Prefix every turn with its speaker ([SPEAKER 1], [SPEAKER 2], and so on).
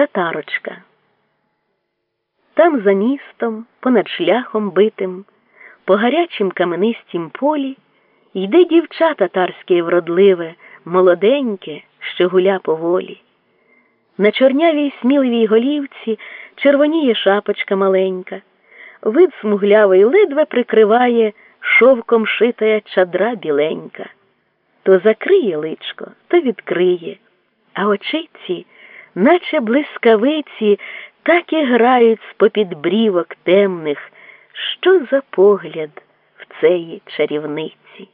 [SPEAKER 1] татарочка. Там за містом, понад шляхом битим, по гарячім каменистім полі йде дівча татарське вродливе, молоденьке, що гуля поволі. На чорнявій сміливій голівці червоніє шапочка маленька, вид смуглявий ледве прикриває шовком шитая чадра біленька. То закриє личко, то відкриє, а очиці, наче блискавиці, так і грають з попід брівок темних, що за погляд в цеї чарівниці.